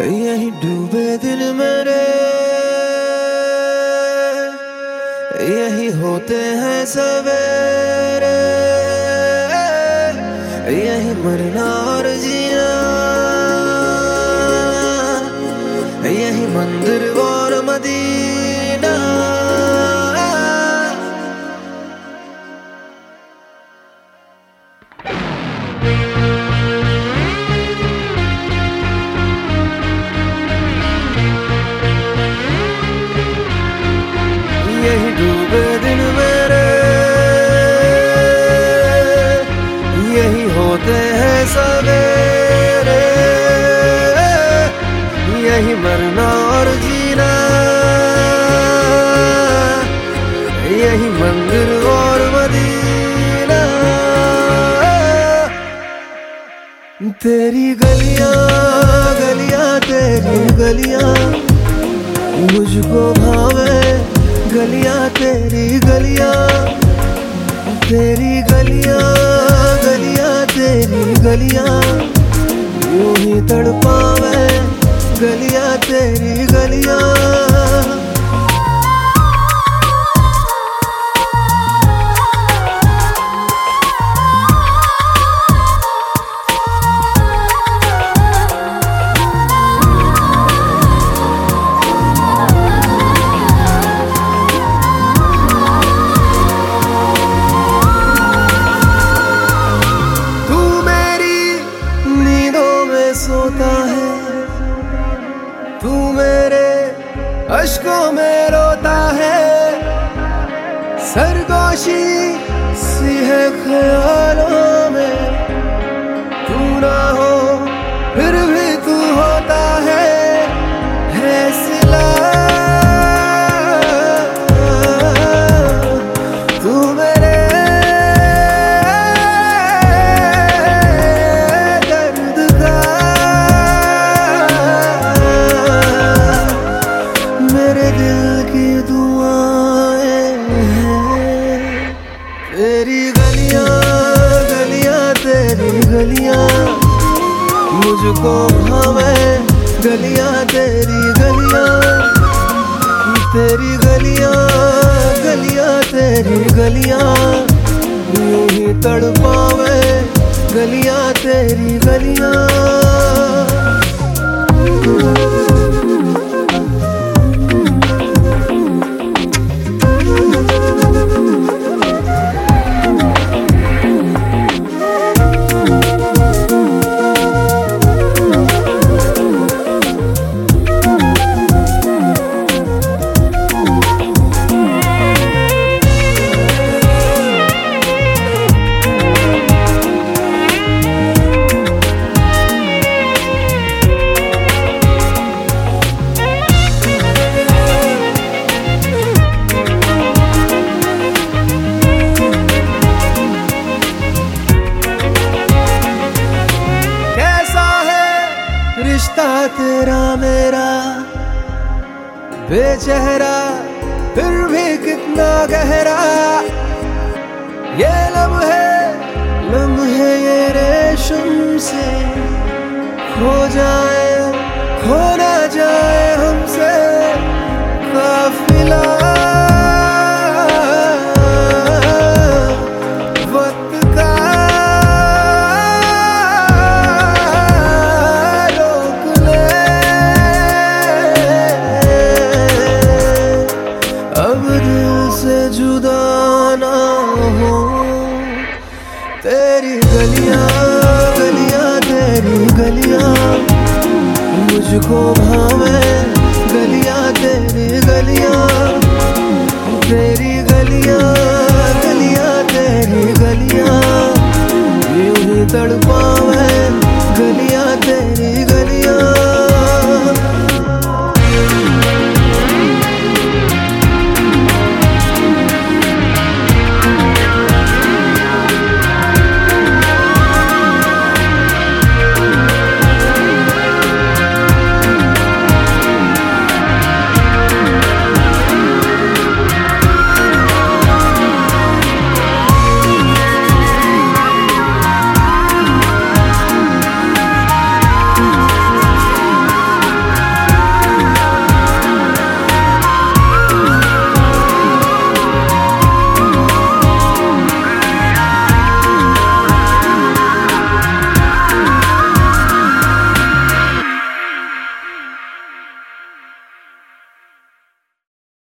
यही डूबे दिन मेरे। यही होते हैं सवेरे। यही मरना और जीना। यही मंदिर और मदी सवेरे। यही मरना और जीना। यही मंदिर और मदीना। तेरी गलियाँ गलियाँ, तेरी गलियाँ। मुझको भावे गलियाँ, तेरी गलियाँ। तेरी गलियाँ गलियाँ। तेरी गलियाँ यूँ ही तड़पावे। गलियाँ तेरी गलियाँ। तू मेरे अशकों में रोता है। सरगोशी सी है ख्यालों दिल की दुआएँ हैं। तेरी गलियाँ गलियाँ, तेरी गलियाँ। मुझको भावे गलियाँ, तेरी गलियाँ। तेरी गलियाँ गलियाँ, तेरी गलियाँ। यूँ ही तड़पावे, गलियाँ, तेरी गलियाँ। तेरा मेरा बेचेहरा, फिर भी कितना गहरा। ये लम्हे लम्हे ये रेशम से हो जाए। कब दिल से जुदा ना हो, तेरी गलियाँ गलियाँ, तेरी गलियाँ, मुझको भावे गलियाँ, तेरी गलियाँ तेरी गलियाँ गलियाँ, तेरी गलियाँ, यूँ ही तड़पावे गलियाँ, तेरी